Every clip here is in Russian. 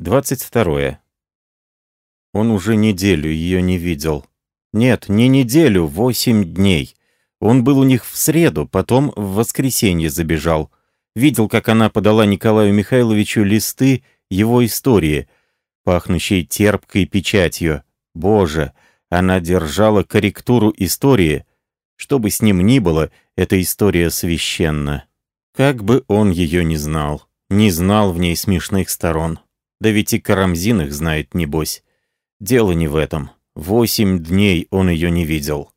22. Он уже неделю ее не видел. Нет, не неделю, восемь дней. Он был у них в среду, потом в воскресенье забежал. Видел, как она подала Николаю Михайловичу листы его истории, пахнущей терпкой печатью. Боже, она держала корректуру истории. Что бы с ним ни было, эта история священна. Как бы он ее не знал, не знал в ней смешных сторон. Да ведь и Карамзин их знает, небось. Дело не в этом. Восемь дней он ее не видел.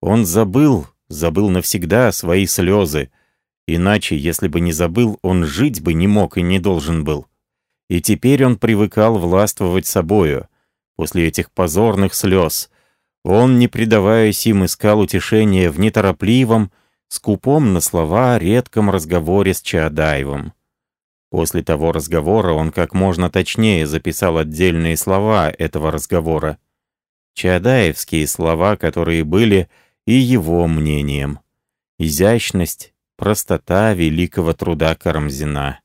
Он забыл, забыл навсегда свои слезы. Иначе, если бы не забыл, он жить бы не мог и не должен был. И теперь он привыкал властвовать собою. После этих позорных слез он, не предаваясь им, искал утешения в неторопливом, скупом на слова редком разговоре с Чаадаевым. После того разговора он как можно точнее записал отдельные слова этого разговора. Чаадаевские слова, которые были и его мнением. Изящность, простота великого труда Карамзина.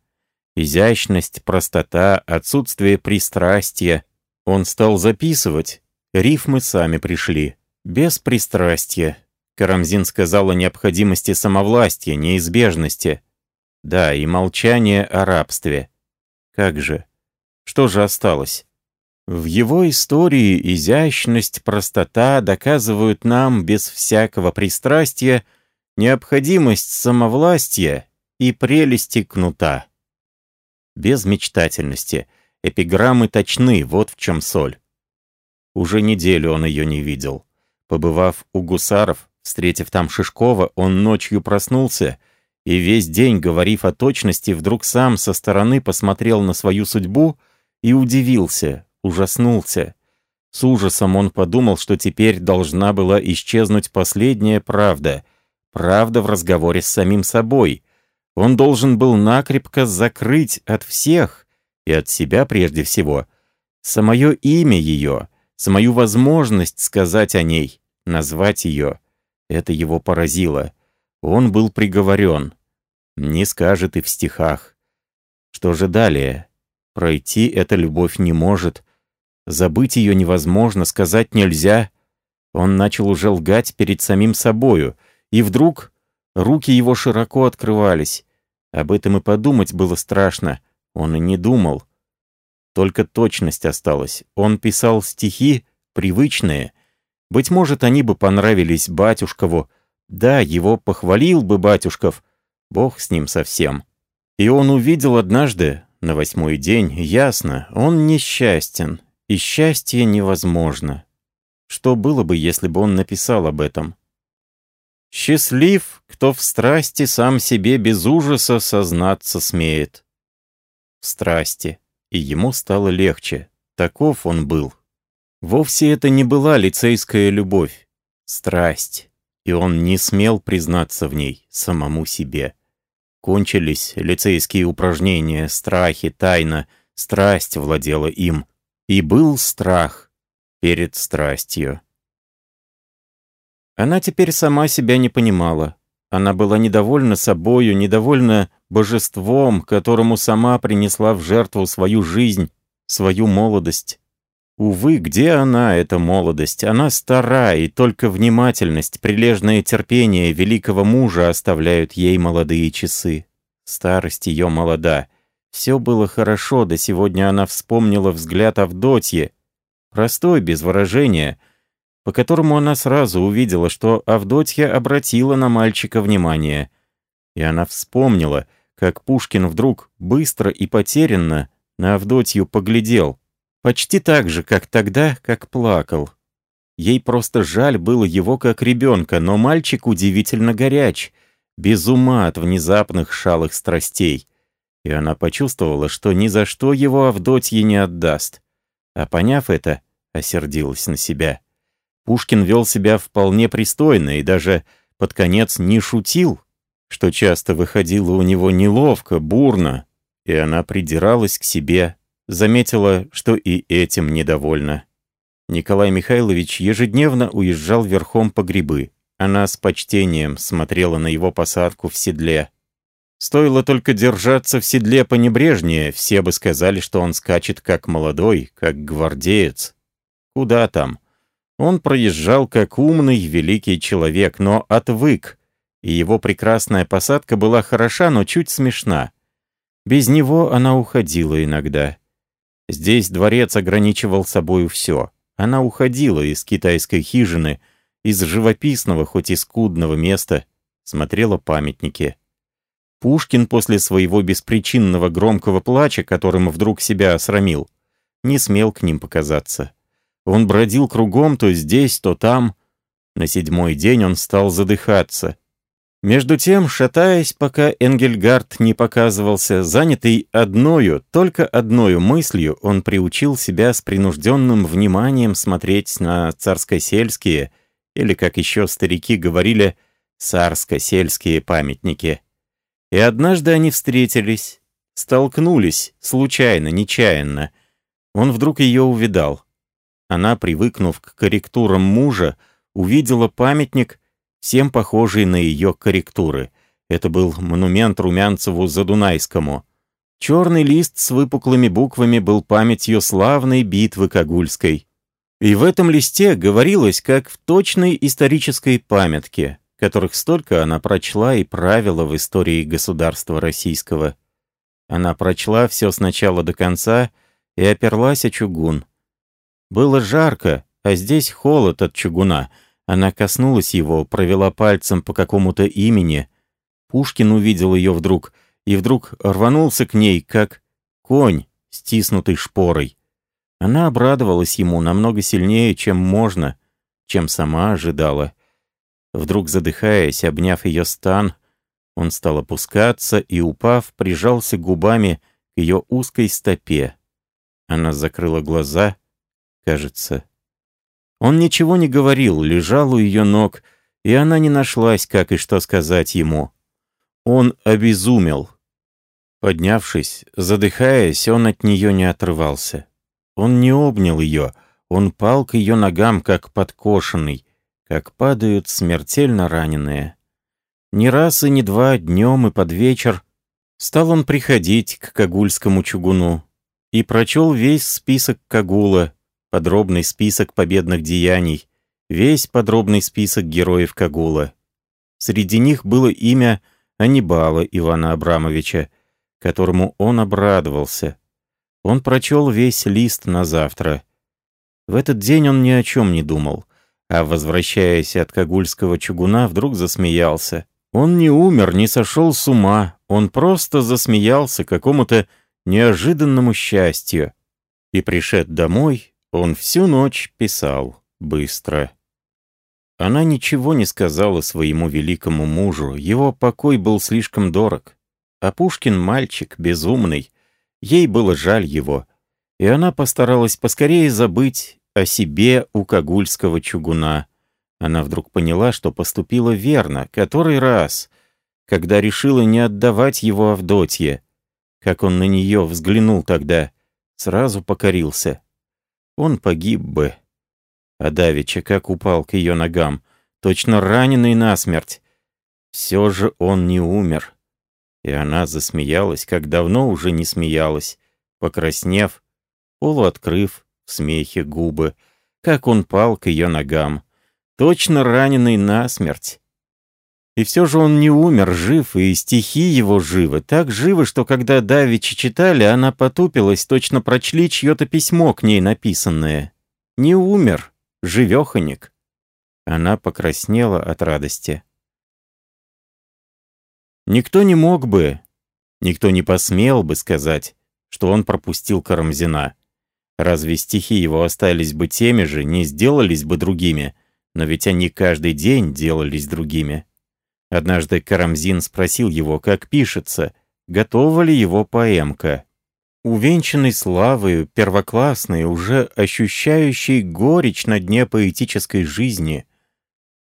Изящность, простота, отсутствие пристрастия. Он стал записывать. Рифмы сами пришли. Без пристрастия. Карамзин сказал о необходимости самовластия, неизбежности. Да, и молчание о рабстве. Как же? Что же осталось? В его истории изящность, простота доказывают нам без всякого пристрастия необходимость самовластия и прелести кнута. Без мечтательности. Эпиграммы точны, вот в чем соль. Уже неделю он ее не видел. Побывав у гусаров, встретив там Шишкова, он ночью проснулся — и весь день, говорив о точности, вдруг сам со стороны посмотрел на свою судьбу и удивился, ужаснулся. С ужасом он подумал, что теперь должна была исчезнуть последняя правда, правда в разговоре с самим собой. Он должен был накрепко закрыть от всех, и от себя прежде всего, самое имя ее, самую возможность сказать о ней, назвать ее. Это его поразило. Он был приговорен. Не скажет и в стихах. Что же далее? Пройти эта любовь не может. Забыть ее невозможно, сказать нельзя. Он начал уже лгать перед самим собою. И вдруг руки его широко открывались. Об этом и подумать было страшно. Он и не думал. Только точность осталась. Он писал стихи, привычные. Быть может, они бы понравились батюшкову, да, его похвалил бы батюшков, бог с ним совсем. И он увидел однажды, на восьмой день, ясно, он несчастен, и счастье невозможно. Что было бы, если бы он написал об этом? «Счастлив, кто в страсти сам себе без ужаса сознаться смеет». В страсти, и ему стало легче. Таков он был. Вовсе это не была лицейская любовь. Страсть и он не смел признаться в ней самому себе. Кончились лицейские упражнения, страхи, тайна, страсть владела им. И был страх перед страстью. Она теперь сама себя не понимала. Она была недовольна собою, недовольна божеством, которому сама принесла в жертву свою жизнь, свою молодость. Увы, где она, эта молодость? Она стара, и только внимательность, прилежное терпение великого мужа оставляют ей молодые часы. Старость ее молода. Все было хорошо, да сегодня она вспомнила взгляд Авдотьи, простой, без выражения, по которому она сразу увидела, что Авдотья обратила на мальчика внимание. И она вспомнила, как Пушкин вдруг быстро и потерянно на Авдотью поглядел, Почти так же, как тогда, как плакал. Ей просто жаль было его как ребенка, но мальчик удивительно горяч, без ума от внезапных шалых страстей. И она почувствовала, что ни за что его Авдотье не отдаст. А поняв это, осердилась на себя. Пушкин вел себя вполне пристойно и даже под конец не шутил, что часто выходило у него неловко, бурно, и она придиралась к себе заметила, что и этим недовольна. Николай Михайлович ежедневно уезжал верхом по грибы. Она с почтением смотрела на его посадку в седле. Стоило только держаться в седле понебрежнее, все бы сказали, что он скачет как молодой, как гвардеец. Куда там? Он проезжал как умный, великий человек, но отвык, и его прекрасная посадка была хороша, но чуть смешна. Без него она уходила иногда. Здесь дворец ограничивал собою все. Она уходила из китайской хижины, из живописного, хоть и скудного места, смотрела памятники. Пушкин после своего беспричинного громкого плача, которым вдруг себя осрамил, не смел к ним показаться. Он бродил кругом то здесь, то там. На седьмой день он стал задыхаться. Между тем, шатаясь, пока Энгельгард не показывался, занятый одною, только одною мыслью, он приучил себя с принужденным вниманием смотреть на царско-сельские, или, как еще старики говорили, царско-сельские памятники. И однажды они встретились, столкнулись, случайно, нечаянно. Он вдруг ее увидал. Она, привыкнув к корректурам мужа, увидела памятник, всем похожий на ее корректуры. Это был монумент Румянцеву Задунайскому. Черный лист с выпуклыми буквами был памятью славной битвы Кагульской. И в этом листе говорилось, как в точной исторической памятке, которых столько она прочла и правила в истории государства российского. Она прочла все с начала до конца и оперлась о чугун. Было жарко, а здесь холод от чугуна — она коснулась его, провела пальцем по какому-то имени. Пушкин увидел ее вдруг, и вдруг рванулся к ней, как конь, стиснутый шпорой. Она обрадовалась ему намного сильнее, чем можно, чем сама ожидала. Вдруг задыхаясь, обняв ее стан, он стал опускаться и, упав, прижался губами к ее узкой стопе. Она закрыла глаза, кажется, он ничего не говорил, лежал у ее ног, и она не нашлась, как и что сказать ему. Он обезумел. Поднявшись, задыхаясь, он от нее не отрывался. Он не обнял ее, он пал к ее ногам, как подкошенный, как падают смертельно раненые. Не раз и не два, днем и под вечер, стал он приходить к Кагульскому чугуну и прочел весь список Кагула, подробный список победных деяний, весь подробный список героев Кагула. Среди них было имя Анибала Ивана Абрамовича, которому он обрадовался. Он прочел весь лист на завтра. В этот день он ни о чем не думал, а, возвращаясь от Кагульского чугуна, вдруг засмеялся. Он не умер, не сошел с ума, он просто засмеялся какому-то неожиданному счастью. И, пришед домой, он всю ночь писал, быстро. Она ничего не сказала своему великому мужу, его покой был слишком дорог. А Пушкин мальчик, безумный, ей было жаль его, и она постаралась поскорее забыть о себе у Кагульского чугуна. Она вдруг поняла, что поступила верно, который раз, когда решила не отдавать его Авдотье. Как он на нее взглянул тогда, сразу покорился он погиб бы. А Давича как упал к ее ногам, точно раненый насмерть. Все же он не умер. И она засмеялась, как давно уже не смеялась, покраснев, полуоткрыв в смехе губы, как он пал к ее ногам, точно раненый насмерть. И все же он не умер, жив, и стихи его живы, так живы, что когда Давичи читали, она потупилась, точно прочли чье-то письмо к ней написанное. Не умер, живеханик. Она покраснела от радости. Никто не мог бы, никто не посмел бы сказать, что он пропустил Карамзина. Разве стихи его остались бы теми же, не сделались бы другими, но ведь они каждый день делались другими. Однажды Карамзин спросил его, как пишется, готова ли его поэмка. Увенчанный славою, первоклассный, уже ощущающий горечь на дне поэтической жизни.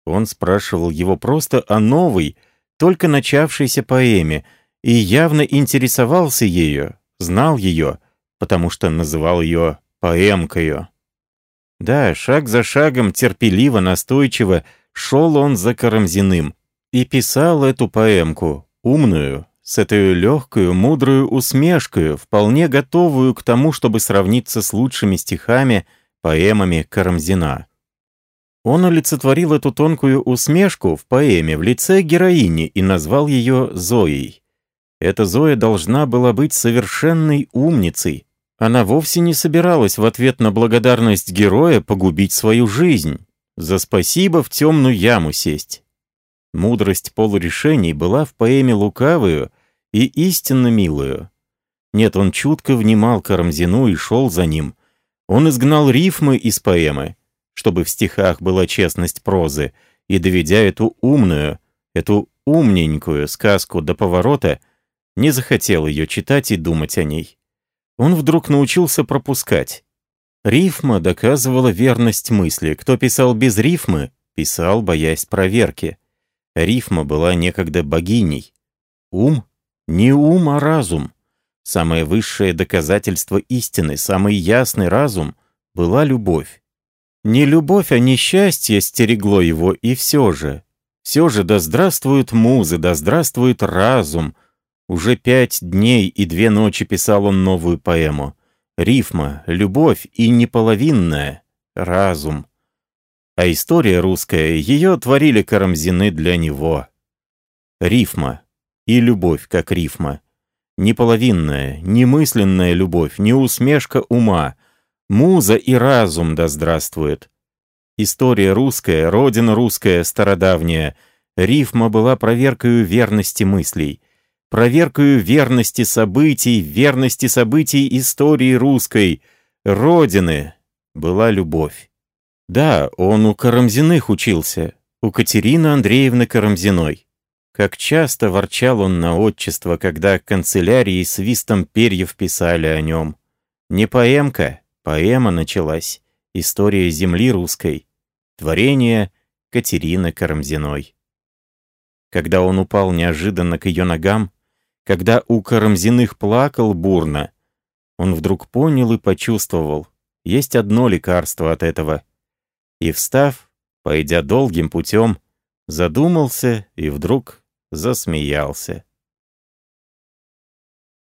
Он спрашивал его просто о новой, только начавшейся поэме, и явно интересовался ею, знал ее, потому что называл ее поэмкою. Да, шаг за шагом, терпеливо, настойчиво, шел он за Карамзиным, и писал эту поэмку, умную, с этой легкую, мудрую усмешкой, вполне готовую к тому, чтобы сравниться с лучшими стихами, поэмами Карамзина. Он олицетворил эту тонкую усмешку в поэме в лице героини и назвал ее Зоей. Эта Зоя должна была быть совершенной умницей. Она вовсе не собиралась в ответ на благодарность героя погубить свою жизнь, за спасибо в темную яму сесть. Мудрость полурешений была в поэме лукавую и истинно милую. Нет, он чутко внимал Карамзину и шел за ним. Он изгнал рифмы из поэмы, чтобы в стихах была честность прозы, и, доведя эту умную, эту умненькую сказку до поворота, не захотел ее читать и думать о ней. Он вдруг научился пропускать. Рифма доказывала верность мысли. Кто писал без рифмы, писал, боясь проверки. Рифма была некогда богиней. Ум? Не ум, а разум. Самое высшее доказательство истины, самый ясный разум была любовь. Не любовь, а несчастье стерегло его, и все же. Все же да здравствуют музы, да здравствует разум. Уже пять дней и две ночи писал он новую поэму. Рифма, любовь и неполовинная — разум. А история русская, ее творили Карамзины для него. Рифма и любовь как рифма. Не половинная, не мысленная любовь, не усмешка ума. Муза и разум да здравствует. История русская, родина русская, стародавняя. Рифма была проверкою верности мыслей. Проверкою верности событий, верности событий истории русской. Родины была любовь. Да, он у Карамзиных учился, у Катерины Андреевны Карамзиной. Как часто ворчал он на отчество, когда канцелярии свистом перьев писали о нем. Не поэмка, поэма началась. История земли русской. Творение Катерины Карамзиной. Когда он упал неожиданно к ее ногам, когда у Карамзиных плакал бурно, он вдруг понял и почувствовал, есть одно лекарство от этого — и, встав, пойдя долгим путем, задумался и вдруг засмеялся.